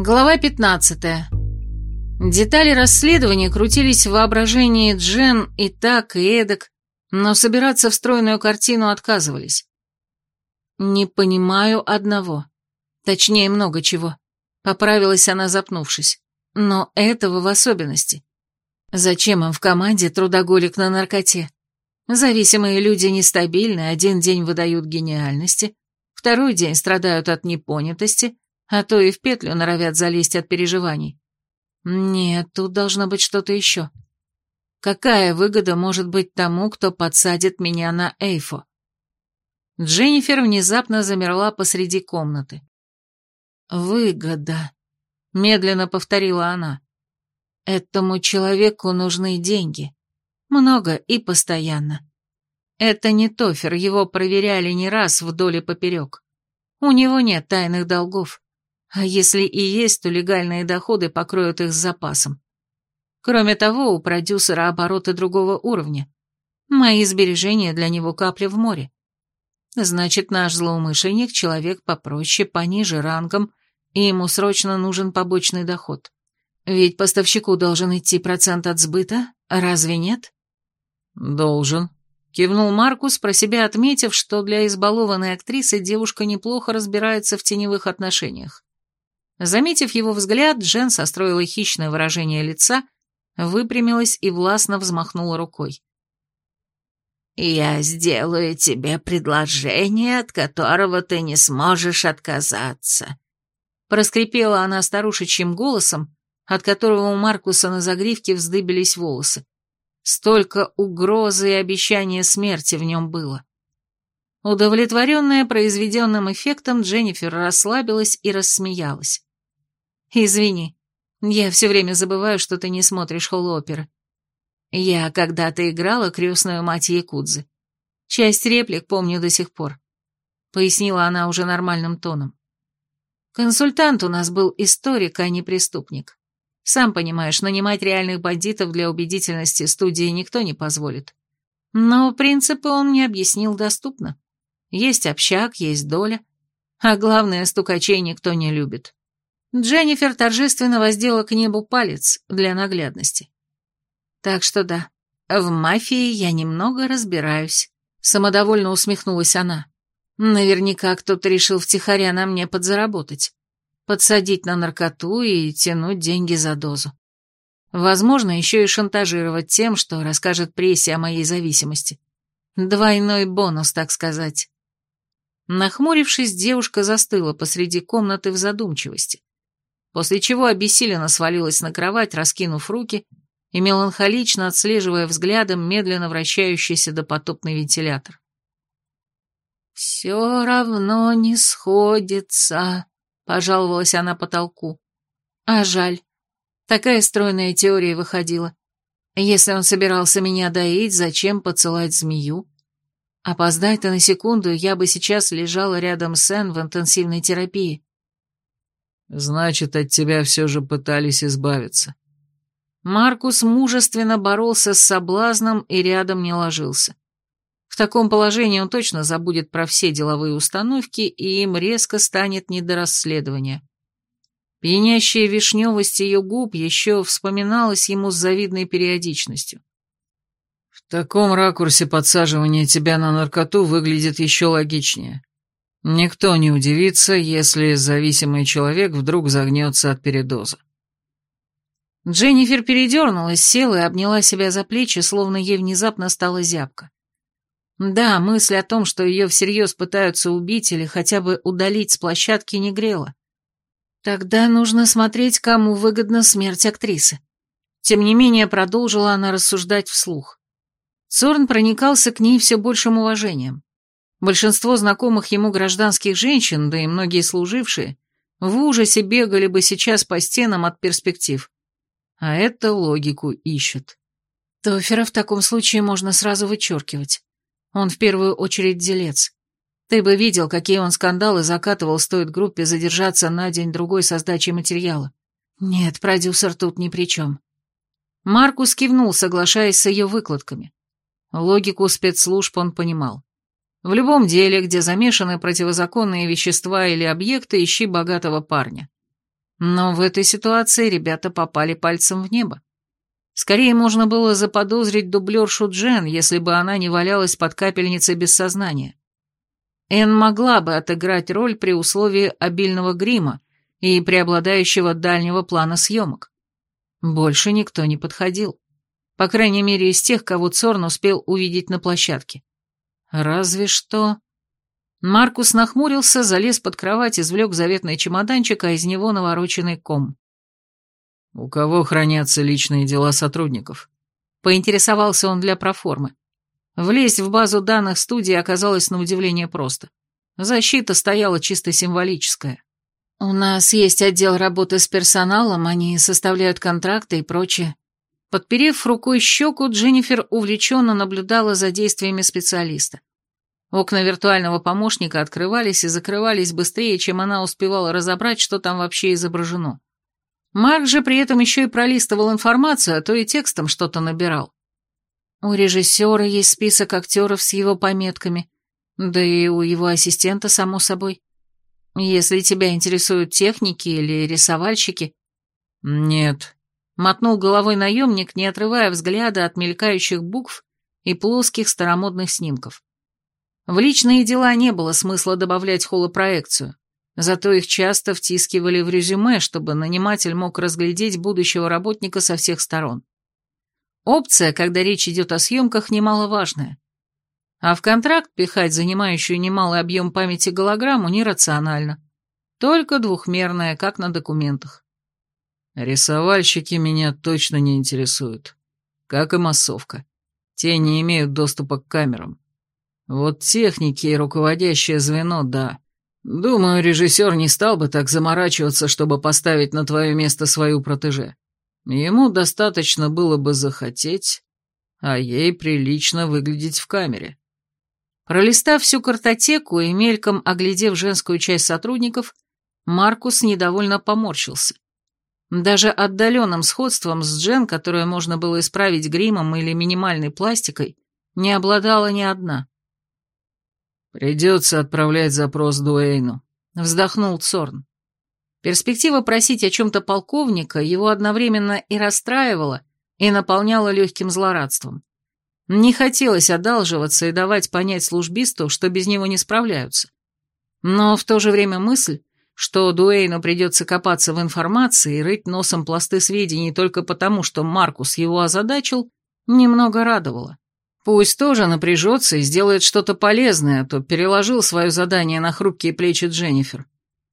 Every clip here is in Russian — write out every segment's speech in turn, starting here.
Глава 15. Детали расследования крутились в воображении Джен и так, и эдак, но собираться в стройную картину отказывались. «Не понимаю одного. Точнее, много чего», — поправилась она, запнувшись. «Но этого в особенности. Зачем им в команде трудоголик на наркоте? Зависимые люди нестабильны, один день выдают гениальности, второй день страдают от непонятости, а то и в петлю норовят залезть от переживаний. Нет, тут должно быть что-то еще. Какая выгода может быть тому, кто подсадит меня на Эйфо? Дженнифер внезапно замерла посреди комнаты. «Выгода», — медленно повторила она. «Этому человеку нужны деньги. Много и постоянно. Это не Тофер, его проверяли не раз вдоль и поперек. У него нет тайных долгов. А если и есть, то легальные доходы покроют их с запасом. Кроме того, у продюсера обороты другого уровня. Мои сбережения для него капли в море. Значит, наш злоумышленник — человек попроще, пониже рангом, и ему срочно нужен побочный доход. Ведь поставщику должен идти процент от сбыта, разве нет? «Должен», — кивнул Маркус, про себя отметив, что для избалованной актрисы девушка неплохо разбирается в теневых отношениях. Заметив его взгляд, Джен состроила хищное выражение лица, выпрямилась и властно взмахнула рукой. «Я сделаю тебе предложение, от которого ты не сможешь отказаться», проскрипела она старушечьим голосом, от которого у Маркуса на загривке вздыбились волосы. Столько угрозы и обещания смерти в нем было. Удовлетворенная произведенным эффектом, Дженнифер расслабилась и рассмеялась. Извини, я все время забываю, что ты не смотришь холл-оперы. Я когда-то играла крестную мать Якудзы. Часть реплик помню до сих пор. Пояснила она уже нормальным тоном. Консультант у нас был историк, а не преступник. Сам понимаешь, нанимать реальных бандитов для убедительности студии никто не позволит. Но принципы он мне объяснил доступно. Есть общак, есть доля. А главное, стукачей никто не любит. Дженнифер торжественно воздела к небу палец для наглядности. Так что да, в мафии я немного разбираюсь. Самодовольно усмехнулась она. Наверняка кто-то решил втихаря на мне подзаработать. Подсадить на наркоту и тянуть деньги за дозу. Возможно, еще и шантажировать тем, что расскажет прессе о моей зависимости. Двойной бонус, так сказать. Нахмурившись, девушка застыла посреди комнаты в задумчивости после чего обессиленно свалилась на кровать, раскинув руки и меланхолично отслеживая взглядом медленно вращающийся допотопный вентилятор. «Все равно не сходится», — пожаловалась она потолку. «А жаль. Такая стройная теория выходила. Если он собирался меня доить, зачем поцелать змею? Опоздай-то на секунду, я бы сейчас лежала рядом с Энн в интенсивной терапии. Значит, от тебя все же пытались избавиться. Маркус мужественно боролся с соблазном и рядом не ложился. В таком положении он точно забудет про все деловые установки, и им резко станет не до расследования. Пьянящая вишневость ее губ еще вспоминалась ему с завидной периодичностью. В таком ракурсе подсаживание тебя на наркоту выглядит еще логичнее. Никто не удивится, если зависимый человек вдруг загнется от передоза. Дженнифер передернулась, села и обняла себя за плечи, словно ей внезапно стала зябко. Да, мысль о том, что ее всерьез пытаются убить или хотя бы удалить с площадки, не грела. Тогда нужно смотреть, кому выгодна смерть актрисы. Тем не менее, продолжила она рассуждать вслух. Цорн проникался к ней все большим уважением. Большинство знакомых ему гражданских женщин, да и многие служившие, в ужасе бегали бы сейчас по стенам от перспектив. А это логику ищет. Тофера в таком случае можно сразу вычеркивать. Он в первую очередь делец. Ты бы видел, какие он скандалы закатывал, стоит группе задержаться на день-другой со сдачей материала. Нет, продюсер тут ни при чем. Маркус кивнул, соглашаясь с ее выкладками. Логику спецслужб он понимал. В любом деле, где замешаны противозаконные вещества или объекты, ищи богатого парня. Но в этой ситуации ребята попали пальцем в небо. Скорее можно было заподозрить дублершу Джен, если бы она не валялась под капельницей без сознания. Энн могла бы отыграть роль при условии обильного грима и преобладающего дальнего плана съемок. Больше никто не подходил. По крайней мере, из тех, кого Цорн успел увидеть на площадке. Разве что... Маркус нахмурился, залез под кровать, извлек заветный чемоданчик, а из него навороченный ком. «У кого хранятся личные дела сотрудников?» Поинтересовался он для проформы. Влезть в базу данных студии оказалось на удивление просто. Защита стояла чисто символическая. «У нас есть отдел работы с персоналом, они составляют контракты и прочее». Подперев рукой щеку, Дженнифер увлеченно наблюдала за действиями специалиста. Окна виртуального помощника открывались и закрывались быстрее, чем она успевала разобрать, что там вообще изображено. Марк же при этом еще и пролистывал информацию, а то и текстом что-то набирал. У режиссера есть список актеров с его пометками, да и у его ассистента, само собой. Если тебя интересуют техники или рисовальщики... Нет. Мотнул головой наемник, не отрывая взгляда от мелькающих букв и плоских старомодных снимков. В личные дела не было смысла добавлять холопроекцию, зато их часто втискивали в резюме, чтобы наниматель мог разглядеть будущего работника со всех сторон. Опция, когда речь идет о съемках, немаловажная. А в контракт пихать занимающую немалый объем памяти голограмму нерационально. Только двухмерная, как на документах. Рисовальщики меня точно не интересуют. Как и массовка. Те не имеют доступа к камерам. Вот техники и руководящее звено, да. Думаю, режиссер не стал бы так заморачиваться, чтобы поставить на твое место свою протеже. Ему достаточно было бы захотеть, а ей прилично выглядеть в камере. Пролистав всю картотеку и мельком оглядев женскую часть сотрудников, Маркус недовольно поморщился. Даже отдаленным сходством с Джен, которое можно было исправить гримом или минимальной пластикой, не обладала ни одна. «Придется отправлять запрос Дуэйну», — вздохнул Цорн. Перспектива просить о чем-то полковника его одновременно и расстраивала, и наполняла легким злорадством. Не хотелось одалживаться и давать понять службисту, что без него не справляются. Но в то же время мысль, что Дуэйну придется копаться в информации и рыть носом пласты сведений только потому, что Маркус его озадачил, немного радовала. Пусть тоже напряжется и сделает что-то полезное, а то переложил свое задание на хрупкие плечи Дженнифер,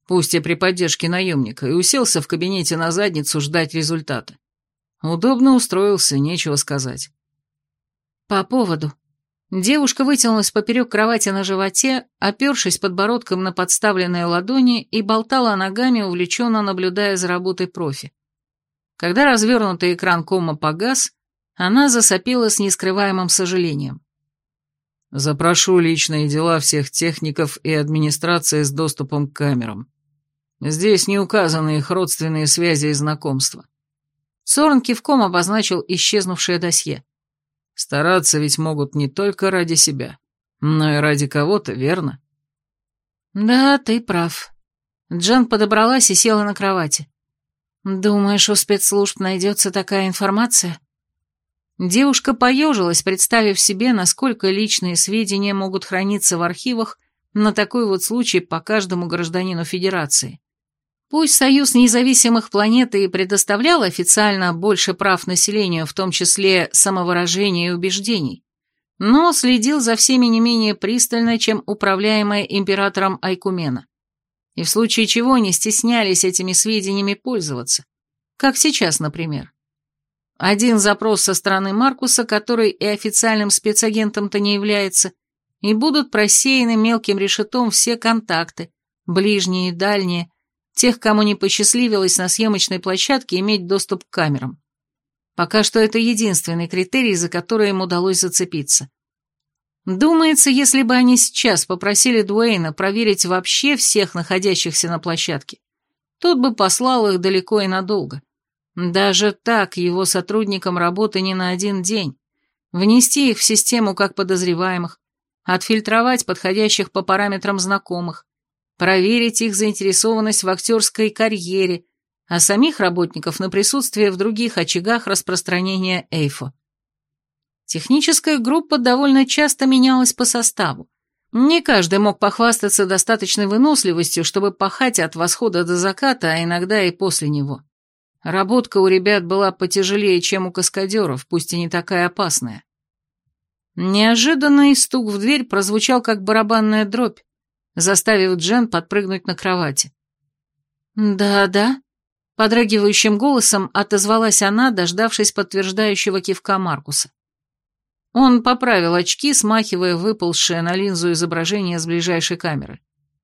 пусть и при поддержке наемника, и уселся в кабинете на задницу ждать результата. Удобно устроился, нечего сказать. По поводу. Девушка вытянулась поперек кровати на животе, опершись подбородком на подставленные ладони и болтала ногами, увлеченно наблюдая за работой профи. Когда развернутый экран кома погас, она засопила с нескрываемым сожалением. «Запрошу личные дела всех техников и администрации с доступом к камерам. Здесь не указаны их родственные связи и знакомства». Сорн кивком обозначил исчезнувшее досье. «Стараться ведь могут не только ради себя, но и ради кого-то, верно?» «Да, ты прав». Джан подобралась и села на кровати. «Думаешь, у спецслужб найдется такая информация?» Девушка поежилась, представив себе, насколько личные сведения могут храниться в архивах на такой вот случай по каждому гражданину Федерации. Пусть Союз независимых планет и предоставлял официально больше прав населению, в том числе самовыражения и убеждений, но следил за всеми не менее пристально, чем управляемая императором Айкумена. И в случае чего не стеснялись этими сведениями пользоваться. Как сейчас, например. Один запрос со стороны Маркуса, который и официальным спецагентом-то не является, и будут просеяны мелким решетом все контакты, ближние и дальние, тех, кому не посчастливилось на съемочной площадке иметь доступ к камерам. Пока что это единственный критерий, за который им удалось зацепиться. Думается, если бы они сейчас попросили Дуэйна проверить вообще всех находящихся на площадке, тот бы послал их далеко и надолго. Даже так его сотрудникам работы не на один день. Внести их в систему как подозреваемых, отфильтровать подходящих по параметрам знакомых, проверить их заинтересованность в актерской карьере, а самих работников на присутствие в других очагах распространения эйфо. Техническая группа довольно часто менялась по составу. Не каждый мог похвастаться достаточной выносливостью, чтобы пахать от восхода до заката, а иногда и после него. Работка у ребят была потяжелее, чем у каскадеров, пусть и не такая опасная. Неожиданный стук в дверь прозвучал, как барабанная дробь, заставив Джен подпрыгнуть на кровати. «Да-да», — подрагивающим голосом отозвалась она, дождавшись подтверждающего кивка Маркуса. Он поправил очки, смахивая выползшее на линзу изображение с ближайшей камеры.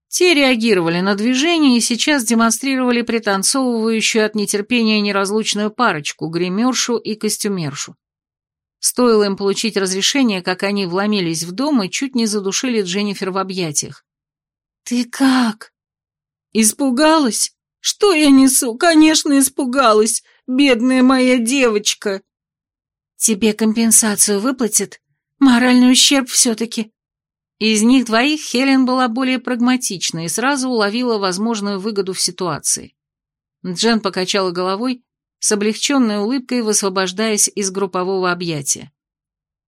Те реагировали на движение и сейчас демонстрировали пританцовывающую от нетерпения неразлучную парочку, гримершу и костюмершу. Стоило им получить разрешение, как они вломились в дом и чуть не задушили Дженнифер в объятиях. «Ты как?» «Испугалась? Что я несу? Конечно, испугалась, бедная моя девочка!» «Тебе компенсацию выплатят? Моральный ущерб все-таки?» Из них двоих Хелен была более прагматична и сразу уловила возможную выгоду в ситуации. Джен покачала головой, с облегченной улыбкой высвобождаясь из группового объятия.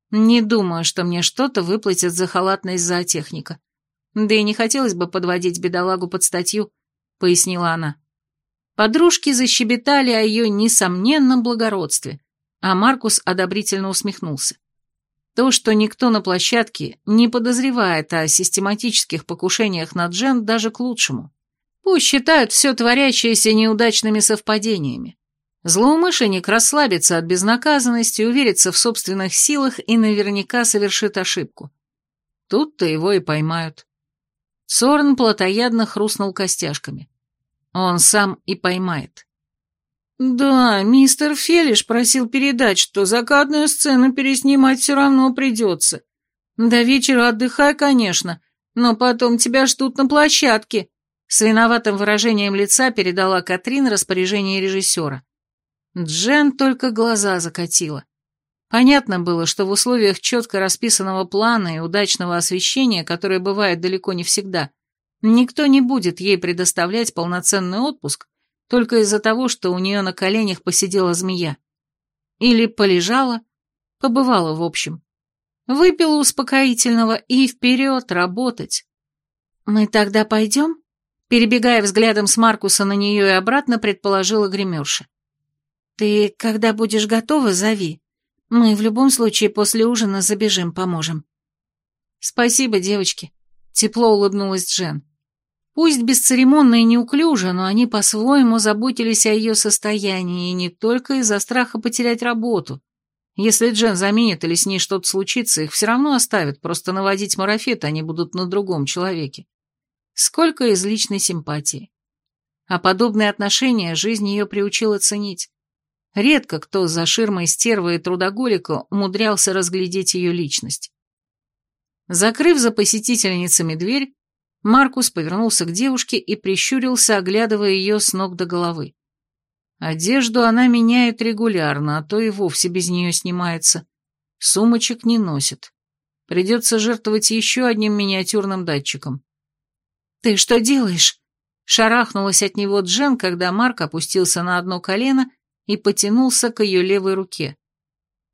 «Не думаю, что мне что-то выплатят за халатность зоотехника. Да и не хотелось бы подводить бедолагу под статью», — пояснила она. Подружки защебетали о ее несомненном благородстве, а Маркус одобрительно усмехнулся. То, что никто на площадке не подозревает о систематических покушениях на Джен, даже к лучшему. Пусть считают все творящееся неудачными совпадениями. Злоумышленник расслабится от безнаказанности, уверится в собственных силах и наверняка совершит ошибку. Тут-то его и поймают. Сорн плотоядно хрустнул костяшками. Он сам и поймает. «Да, мистер Фелиш просил передать, что закатную сцену переснимать все равно придется. До вечера отдыхай, конечно, но потом тебя ждут на площадке», с виноватым выражением лица передала Катрин распоряжение режиссера. Джен только глаза закатила. Понятно было, что в условиях четко расписанного плана и удачного освещения, которое бывает далеко не всегда, никто не будет ей предоставлять полноценный отпуск, только из-за того, что у нее на коленях посидела змея. Или полежала, побывала в общем. Выпила успокоительного и вперед работать. «Мы тогда пойдем?» Перебегая взглядом с Маркуса на нее и обратно, предположила гримерша. «Ты, когда будешь готова, зови. Мы в любом случае после ужина забежим, поможем». «Спасибо, девочки», — тепло улыбнулась Джен. Пусть бесцеремонно и неуклюже, но они по-своему заботились о ее состоянии, и не только из-за страха потерять работу. Если Джен заменит или с ней что-то случится, их все равно оставят, просто наводить марафет они будут на другом человеке. Сколько из личной симпатии. А подобные отношения жизнь ее приучила ценить. Редко кто за ширмой стервы и трудоголика умудрялся разглядеть ее личность. Закрыв за посетительницами дверь, Маркус повернулся к девушке и прищурился, оглядывая ее с ног до головы. Одежду она меняет регулярно, а то и вовсе без нее снимается. Сумочек не носит. Придется жертвовать еще одним миниатюрным датчиком. «Ты что делаешь?» Шарахнулась от него Джен, когда Марк опустился на одно колено и потянулся к ее левой руке.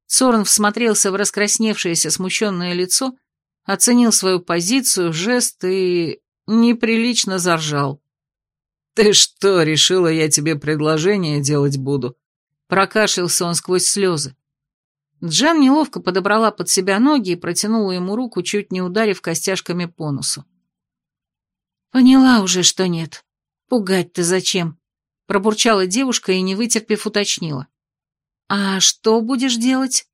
Сорн всмотрелся в раскрасневшееся смущенное лицо оценил свою позицию, жест и неприлично заржал. «Ты что, решила, я тебе предложение делать буду?» Прокашлялся он сквозь слезы. Джан неловко подобрала под себя ноги и протянула ему руку, чуть не ударив костяшками по носу. «Поняла уже, что нет. Пугать-то зачем?» Пробурчала девушка и, не вытерпев, уточнила. «А что будешь делать?»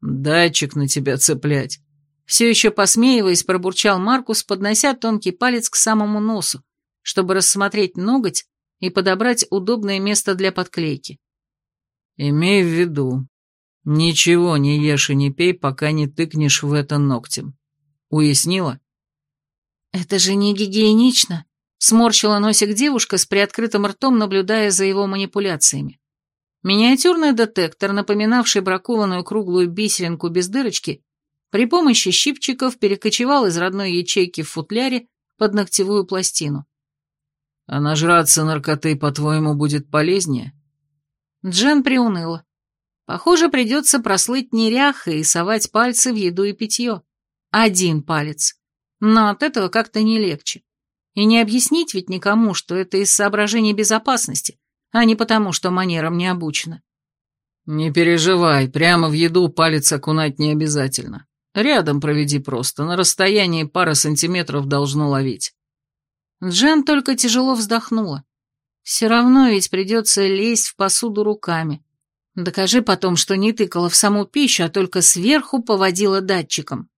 «Датчик на тебя цеплять. Все еще посмеиваясь, пробурчал Маркус, поднося тонкий палец к самому носу, чтобы рассмотреть ноготь и подобрать удобное место для подклейки. «Имей в виду, ничего не ешь и не пей, пока не тыкнешь в это ногтем. Уяснила?» «Это же не гигиенично», — сморщила носик девушка с приоткрытым ртом, наблюдая за его манипуляциями. Миниатюрный детектор, напоминавший бракованную круглую бисеринку без дырочки, при помощи щипчиков перекочевал из родной ячейки в футляре под ногтевую пластину. А нажраться наркоты, по-твоему, будет полезнее? Джен приуныла. Похоже, придется прослыть неряхой и совать пальцы в еду и питье. Один палец. Но от этого как-то не легче. И не объяснить ведь никому, что это из соображений безопасности, а не потому, что манерам не обучена. «Не переживай, прямо в еду палец окунать не обязательно. Рядом проведи просто, на расстоянии пары сантиметров должно ловить». Джен только тяжело вздохнула. Все равно ведь придется лезть в посуду руками. Докажи потом, что не тыкала в саму пищу, а только сверху поводила датчиком.